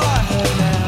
now I.